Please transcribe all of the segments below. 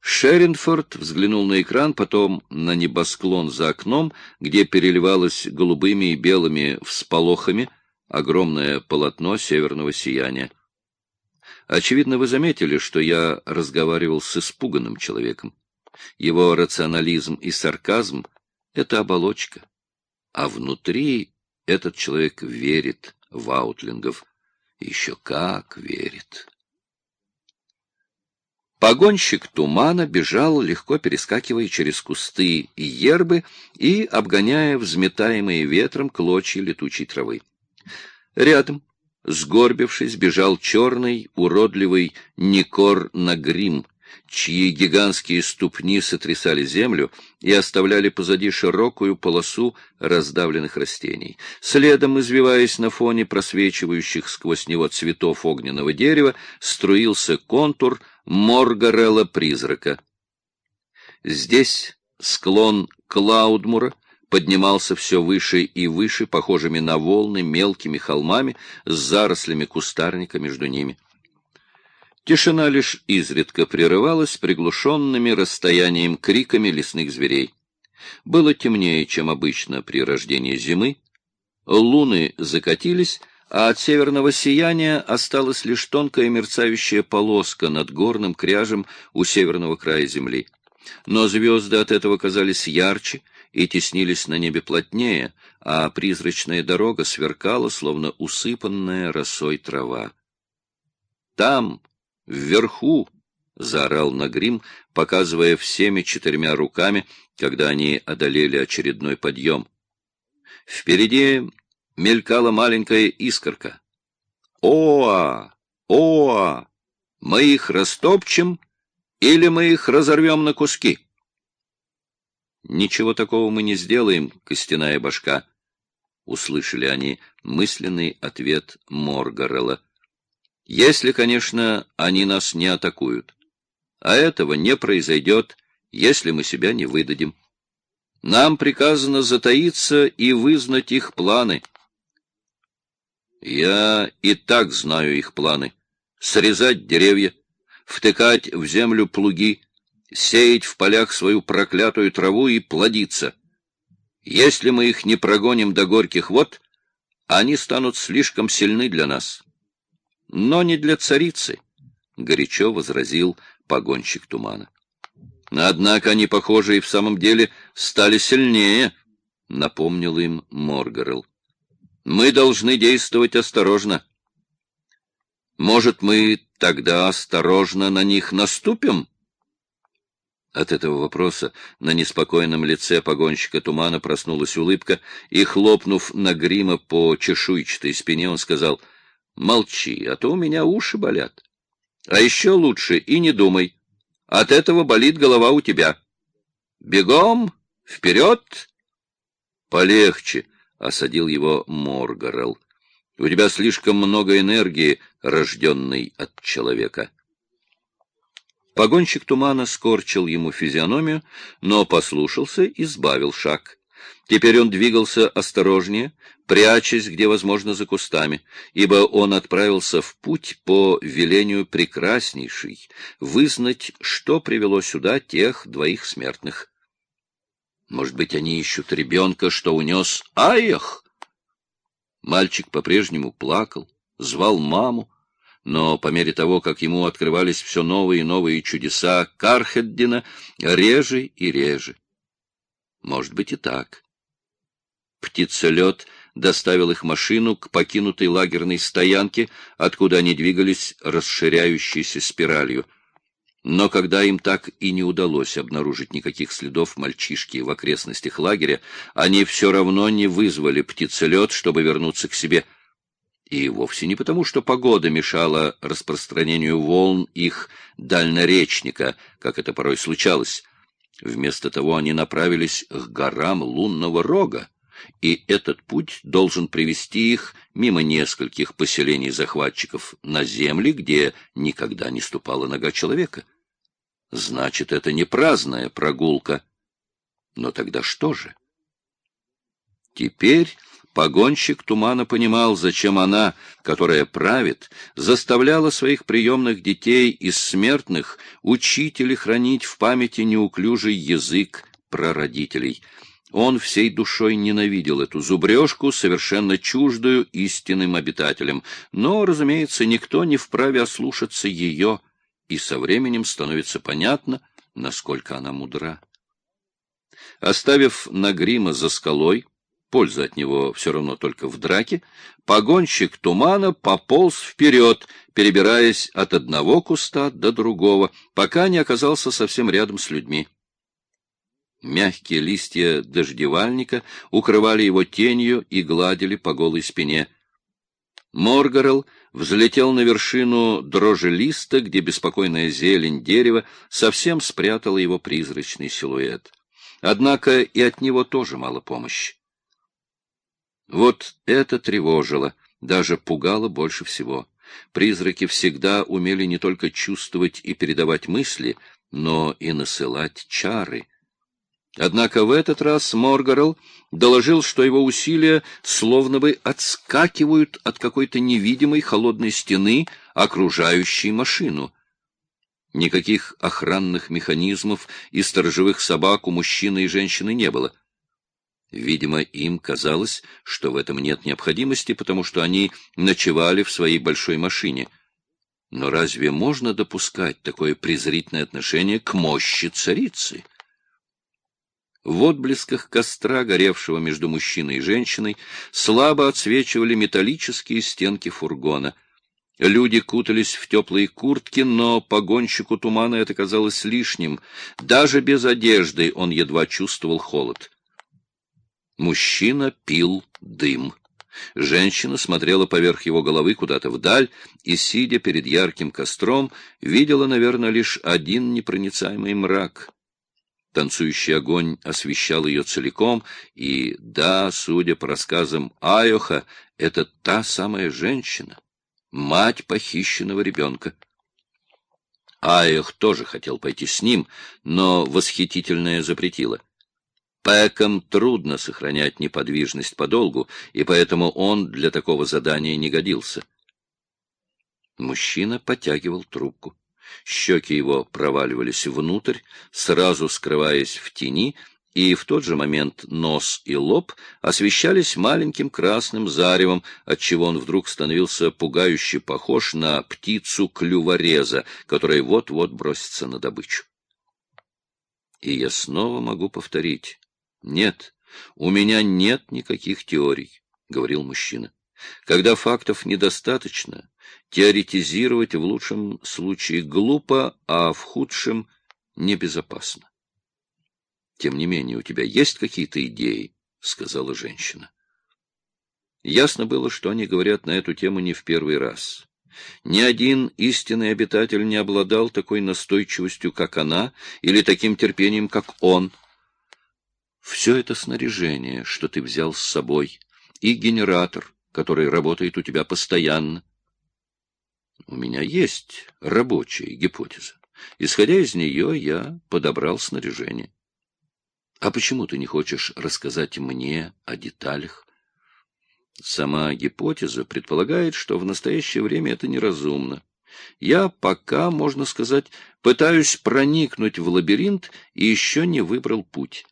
Шеринфорд взглянул на экран, потом на небосклон за окном, где переливалось голубыми и белыми всполохами огромное полотно северного сияния. Очевидно, вы заметили, что я разговаривал с испуганным человеком. Его рационализм и сарказм — это оболочка. А внутри этот человек верит в аутлингов. Еще как верит. Погонщик тумана бежал, легко перескакивая через кусты и ербы и обгоняя взметаемые ветром клочья летучей травы. Рядом, сгорбившись, бежал черный, уродливый Никор Нагрим, чьи гигантские ступни сотрясали землю и оставляли позади широкую полосу раздавленных растений. Следом, извиваясь на фоне просвечивающих сквозь него цветов огненного дерева, струился контур Моргарелла-призрака. Здесь склон Клаудмура поднимался все выше и выше, похожими на волны, мелкими холмами с зарослями кустарника между ними. Тишина лишь изредка прерывалась приглушенными расстоянием криками лесных зверей. Было темнее, чем обычно при рождении зимы. Луны закатились, а от северного сияния осталась лишь тонкая мерцающая полоска над горным кряжем у северного края земли. Но звезды от этого казались ярче и теснились на небе плотнее, а призрачная дорога сверкала, словно усыпанная росой трава. Там, вверху, — заорал Нагрим, показывая всеми четырьмя руками, когда они одолели очередной подъем. Впереди мелькала маленькая искорка. «Оа! Оа! Мы их растопчем или мы их разорвем на куски?» «Ничего такого мы не сделаем, костяная башка», — услышали они мысленный ответ Моргарелла. «Если, конечно, они нас не атакуют. А этого не произойдет, если мы себя не выдадим. Нам приказано затаиться и вызнать их планы». Я и так знаю их планы. Срезать деревья, втыкать в землю плуги, сеять в полях свою проклятую траву и плодиться. Если мы их не прогоним до горьких вод, они станут слишком сильны для нас. Но не для царицы, — горячо возразил погонщик тумана. Однако они, похоже, и в самом деле стали сильнее, — напомнил им Моргарел. Мы должны действовать осторожно. Может, мы тогда осторожно на них наступим? От этого вопроса на неспокойном лице погонщика тумана проснулась улыбка, и, хлопнув на грима по чешуйчатой спине, он сказал, «Молчи, а то у меня уши болят. А еще лучше и не думай. От этого болит голова у тебя. Бегом, вперед!» «Полегче!» осадил его Моргарел. У тебя слишком много энергии, рожденной от человека. Погонщик тумана скорчил ему физиономию, но послушался и сбавил шаг. Теперь он двигался осторожнее, прячась, где возможно, за кустами, ибо он отправился в путь по велению прекраснейшей, вызнать, что привело сюда тех двоих смертных. Может быть, они ищут ребенка, что унес Аях? Мальчик по-прежнему плакал, звал маму, но по мере того, как ему открывались все новые и новые чудеса Кархеддина, реже и реже. Может быть и так. Птицелет доставил их машину к покинутой лагерной стоянке, откуда они двигались расширяющейся спиралью — но когда им так и не удалось обнаружить никаких следов мальчишки в окрестностях лагеря, они все равно не вызвали птицелет, чтобы вернуться к себе. И вовсе не потому, что погода мешала распространению волн их дальноречника, как это порой случалось. Вместо того они направились к горам лунного рога, и этот путь должен привести их мимо нескольких поселений захватчиков на земли, где никогда не ступала нога человека. Значит, это не праздная прогулка. Но тогда что же? Теперь Погонщик Тумана понимал, зачем она, которая правит, заставляла своих приемных детей из смертных учить или хранить в памяти неуклюжий язык прародителей. Он всей душой ненавидел эту зубрежку, совершенно чуждую истинным обитателям, но, разумеется, никто не вправе ослушаться ее, и со временем становится понятно, насколько она мудра. Оставив Нагрима за скалой, польза от него все равно только в драке, погонщик тумана пополз вперед, перебираясь от одного куста до другого, пока не оказался совсем рядом с людьми. Мягкие листья дождевальника укрывали его тенью и гладили по голой спине. Моргарел взлетел на вершину дрожжелиста, где беспокойная зелень дерева совсем спрятала его призрачный силуэт. Однако и от него тоже мало помощи. Вот это тревожило, даже пугало больше всего. Призраки всегда умели не только чувствовать и передавать мысли, но и насылать чары. Однако в этот раз Моргарел доложил, что его усилия словно бы отскакивают от какой-то невидимой холодной стены, окружающей машину. Никаких охранных механизмов и сторожевых собак у мужчины и женщины не было. Видимо, им казалось, что в этом нет необходимости, потому что они ночевали в своей большой машине. Но разве можно допускать такое презрительное отношение к мощи царицы? В отблесках костра, горевшего между мужчиной и женщиной, слабо отсвечивали металлические стенки фургона. Люди кутались в теплые куртки, но погонщику тумана это казалось лишним. Даже без одежды он едва чувствовал холод. Мужчина пил дым. Женщина смотрела поверх его головы куда-то вдаль и, сидя перед ярким костром, видела, наверное, лишь один непроницаемый мрак. Танцующий огонь освещал ее целиком, и, да, судя по рассказам Айоха, это та самая женщина, мать похищенного ребенка. Айох тоже хотел пойти с ним, но восхитительное запретила. Пэкам трудно сохранять неподвижность подолгу, и поэтому он для такого задания не годился. Мужчина потягивал трубку. Щеки его проваливались внутрь, сразу скрываясь в тени, и в тот же момент нос и лоб освещались маленьким красным заревом, отчего он вдруг становился пугающе похож на птицу-клювореза, которая вот-вот бросится на добычу. И я снова могу повторить. Нет, у меня нет никаких теорий, — говорил мужчина. Когда фактов недостаточно, теоретизировать в лучшем случае глупо, а в худшем небезопасно. Тем не менее, у тебя есть какие-то идеи, — сказала женщина. Ясно было, что они говорят на эту тему не в первый раз. Ни один истинный обитатель не обладал такой настойчивостью, как она, или таким терпением, как он — все это снаряжение, что ты взял с собой, и генератор, который работает у тебя постоянно. У меня есть рабочая гипотеза. Исходя из нее, я подобрал снаряжение. А почему ты не хочешь рассказать мне о деталях? Сама гипотеза предполагает, что в настоящее время это неразумно. Я пока, можно сказать, пытаюсь проникнуть в лабиринт и еще не выбрал путь.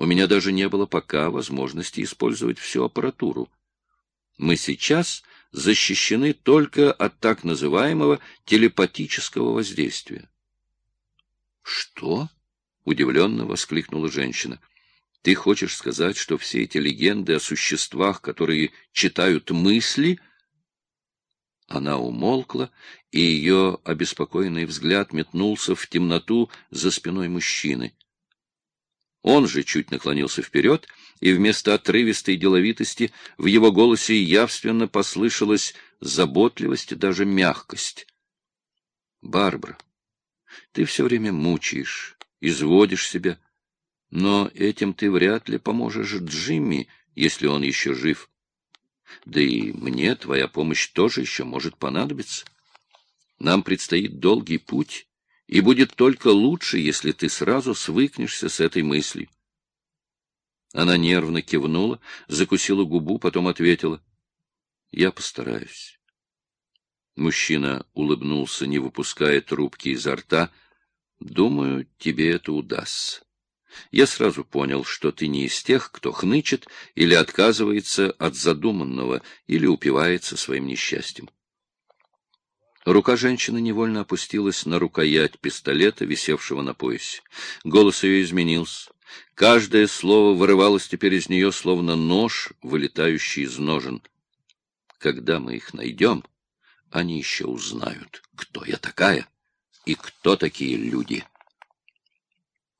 У меня даже не было пока возможности использовать всю аппаратуру. Мы сейчас защищены только от так называемого телепатического воздействия. «Что?» — удивленно воскликнула женщина. «Ты хочешь сказать, что все эти легенды о существах, которые читают мысли...» Она умолкла, и ее обеспокоенный взгляд метнулся в темноту за спиной мужчины. Он же чуть наклонился вперед, и вместо отрывистой деловитости в его голосе явственно послышалась заботливость и даже мягкость. — Барбара, ты все время мучаешь, изводишь себя, но этим ты вряд ли поможешь Джимми, если он еще жив. Да и мне твоя помощь тоже еще может понадобиться. Нам предстоит долгий путь, и будет только лучше, если ты сразу свыкнешься с этой мыслью. Она нервно кивнула, закусила губу, потом ответила. — Я постараюсь. Мужчина улыбнулся, не выпуская трубки изо рта. — Думаю, тебе это удастся. Я сразу понял, что ты не из тех, кто хнычет или отказывается от задуманного, или упивается своим несчастьем. Рука женщины невольно опустилась на рукоять пистолета, висевшего на поясе. Голос ее изменился. Каждое слово вырывалось теперь из нее, словно нож, вылетающий из ножен. Когда мы их найдем, они еще узнают, кто я такая и кто такие люди.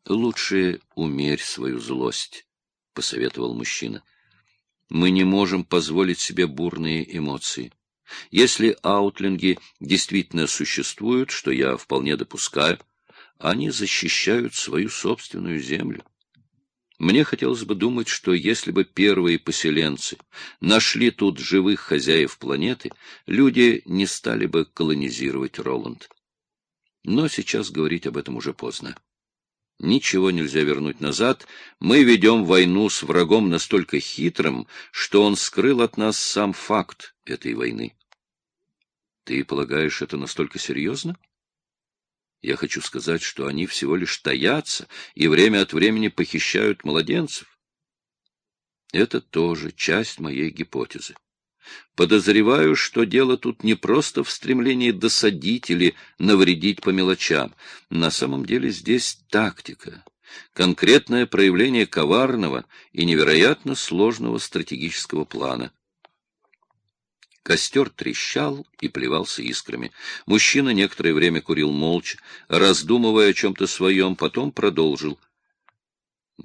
Лучше умерь свою злость, — посоветовал мужчина. Мы не можем позволить себе бурные эмоции. Если аутлинги действительно существуют, что я вполне допускаю, они защищают свою собственную землю. Мне хотелось бы думать, что если бы первые поселенцы нашли тут живых хозяев планеты, люди не стали бы колонизировать Роланд. Но сейчас говорить об этом уже поздно. Ничего нельзя вернуть назад. Мы ведем войну с врагом настолько хитрым, что он скрыл от нас сам факт этой войны. Ты полагаешь, это настолько серьезно? Я хочу сказать, что они всего лишь таятся и время от времени похищают младенцев. Это тоже часть моей гипотезы. Подозреваю, что дело тут не просто в стремлении досадить или навредить по мелочам. На самом деле здесь тактика, конкретное проявление коварного и невероятно сложного стратегического плана. Костер трещал и плевался искрами. Мужчина некоторое время курил молча, раздумывая о чем-то своем, потом продолжил —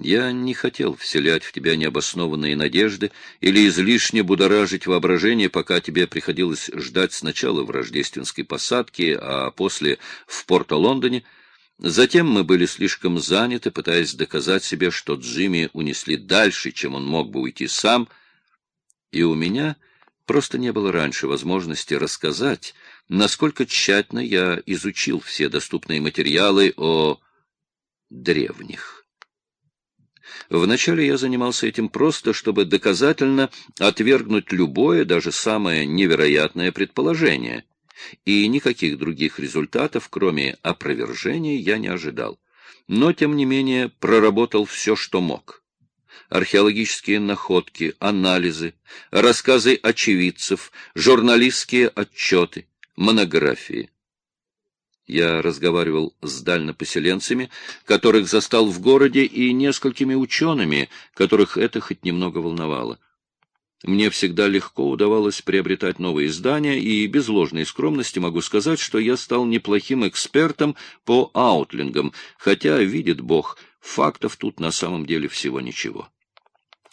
я не хотел вселять в тебя необоснованные надежды или излишне будоражить воображение, пока тебе приходилось ждать сначала в рождественской посадке, а после в Порто-Лондоне. Затем мы были слишком заняты, пытаясь доказать себе, что Джимми унесли дальше, чем он мог бы уйти сам, и у меня просто не было раньше возможности рассказать, насколько тщательно я изучил все доступные материалы о древних. Вначале я занимался этим просто, чтобы доказательно отвергнуть любое, даже самое невероятное предположение. И никаких других результатов, кроме опровержения, я не ожидал. Но, тем не менее, проработал все, что мог. Археологические находки, анализы, рассказы очевидцев, журналистские отчеты, монографии. Я разговаривал с дальнопоселенцами, которых застал в городе, и несколькими учеными, которых это хоть немного волновало. Мне всегда легко удавалось приобретать новые издания, и без ложной скромности могу сказать, что я стал неплохим экспертом по аутлингам, хотя, видит Бог, фактов тут на самом деле всего ничего.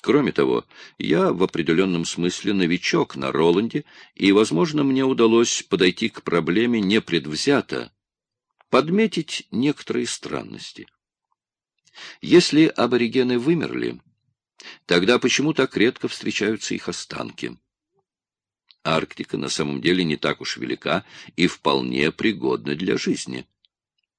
Кроме того, я в определенном смысле новичок на Роланде, и, возможно, мне удалось подойти к проблеме непредвзято, подметить некоторые странности. Если аборигены вымерли, тогда почему так редко встречаются их останки? Арктика на самом деле не так уж велика и вполне пригодна для жизни.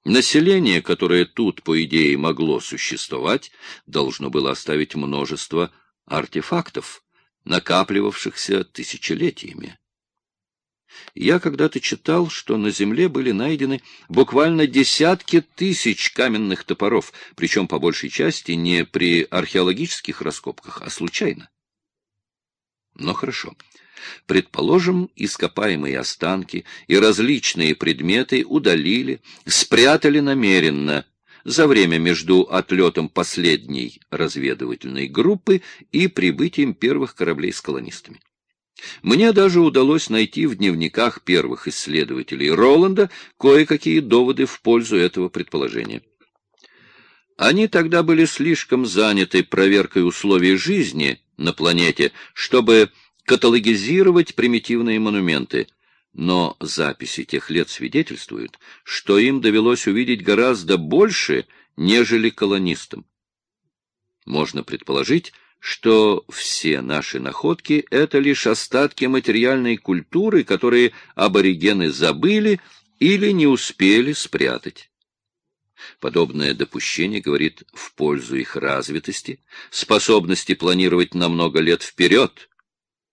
Население, которое тут, по идее, могло существовать, должно было оставить множество артефактов, накапливавшихся тысячелетиями. Я когда-то читал, что на Земле были найдены буквально десятки тысяч каменных топоров, причем по большей части не при археологических раскопках, а случайно. Но хорошо. Предположим, ископаемые останки и различные предметы удалили, спрятали намеренно за время между отлетом последней разведывательной группы и прибытием первых кораблей с колонистами. Мне даже удалось найти в дневниках первых исследователей Роланда кое-какие доводы в пользу этого предположения. Они тогда были слишком заняты проверкой условий жизни на планете, чтобы каталогизировать примитивные монументы, но записи тех лет свидетельствуют, что им довелось увидеть гораздо больше, нежели колонистам. Можно предположить, что все наши находки — это лишь остатки материальной культуры, которые аборигены забыли или не успели спрятать. Подобное допущение говорит в пользу их развитости, способности планировать на много лет вперед.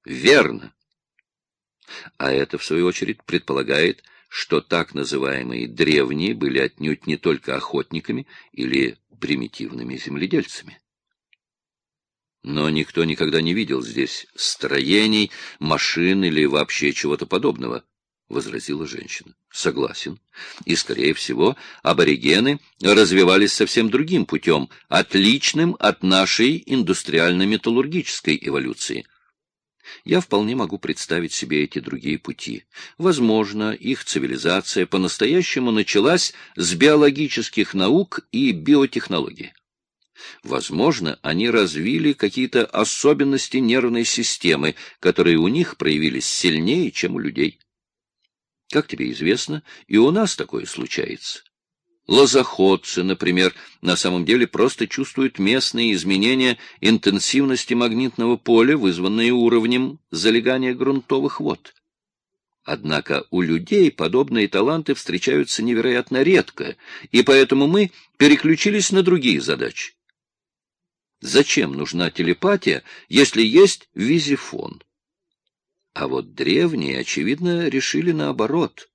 Верно. А это, в свою очередь, предполагает, что так называемые древние были отнюдь не только охотниками или примитивными земледельцами. Но никто никогда не видел здесь строений, машин или вообще чего-то подобного, — возразила женщина. — Согласен. И, скорее всего, аборигены развивались совсем другим путем, отличным от нашей индустриально-металлургической эволюции. Я вполне могу представить себе эти другие пути. Возможно, их цивилизация по-настоящему началась с биологических наук и биотехнологий. Возможно, они развили какие-то особенности нервной системы, которые у них проявились сильнее, чем у людей. Как тебе известно, и у нас такое случается. Лозоходцы, например, на самом деле просто чувствуют местные изменения интенсивности магнитного поля, вызванные уровнем залегания грунтовых вод. Однако у людей подобные таланты встречаются невероятно редко, и поэтому мы переключились на другие задачи. Зачем нужна телепатия, если есть визифон? А вот древние, очевидно, решили наоборот.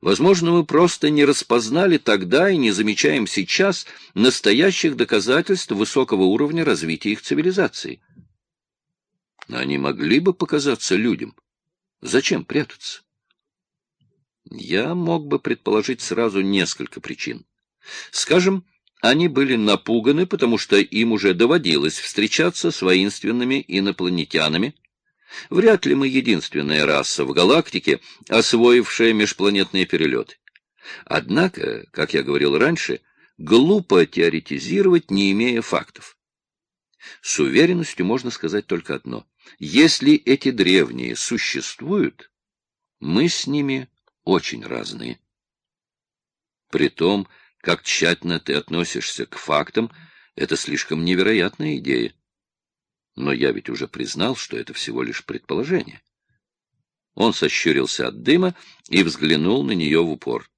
Возможно, мы просто не распознали тогда и не замечаем сейчас настоящих доказательств высокого уровня развития их цивилизации. Они могли бы показаться людям. Зачем прятаться? Я мог бы предположить сразу несколько причин. Скажем, они были напуганы, потому что им уже доводилось встречаться с воинственными инопланетянами. Вряд ли мы единственная раса в галактике, освоившая межпланетные перелеты. Однако, как я говорил раньше, глупо теоретизировать, не имея фактов. С уверенностью можно сказать только одно. Если эти древние существуют, мы с ними очень разные. Притом, как тщательно ты относишься к фактам, это слишком невероятная идея. Но я ведь уже признал, что это всего лишь предположение. Он сощурился от дыма и взглянул на нее в упор.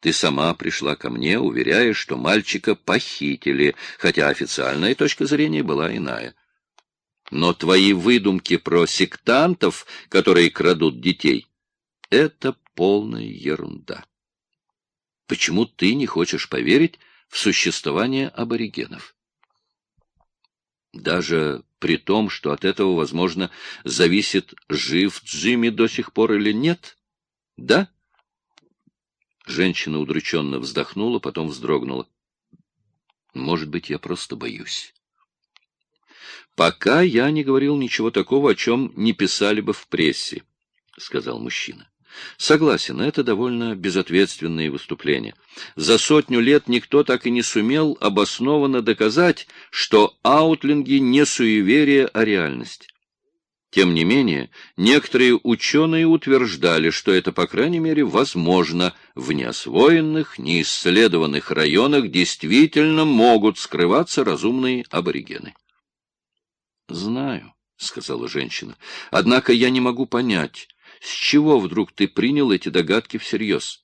Ты сама пришла ко мне, уверяя, что мальчика похитили, хотя официальная точка зрения была иная. Но твои выдумки про сектантов, которые крадут детей, — это полная ерунда. Почему ты не хочешь поверить в существование аборигенов? Даже при том, что от этого, возможно, зависит, жив Джимми до сих пор или нет? Да? Женщина удрученно вздохнула, потом вздрогнула. Может быть, я просто боюсь. Пока я не говорил ничего такого, о чем не писали бы в прессе, — сказал мужчина. Согласен, это довольно безответственные выступления. За сотню лет никто так и не сумел обоснованно доказать, что аутлинги не суеверие, а реальность. Тем не менее, некоторые ученые утверждали, что это, по крайней мере, возможно. В неосвоенных, неисследованных районах действительно могут скрываться разумные аборигены. «Знаю», — сказала женщина, — «однако я не могу понять, с чего вдруг ты принял эти догадки всерьез?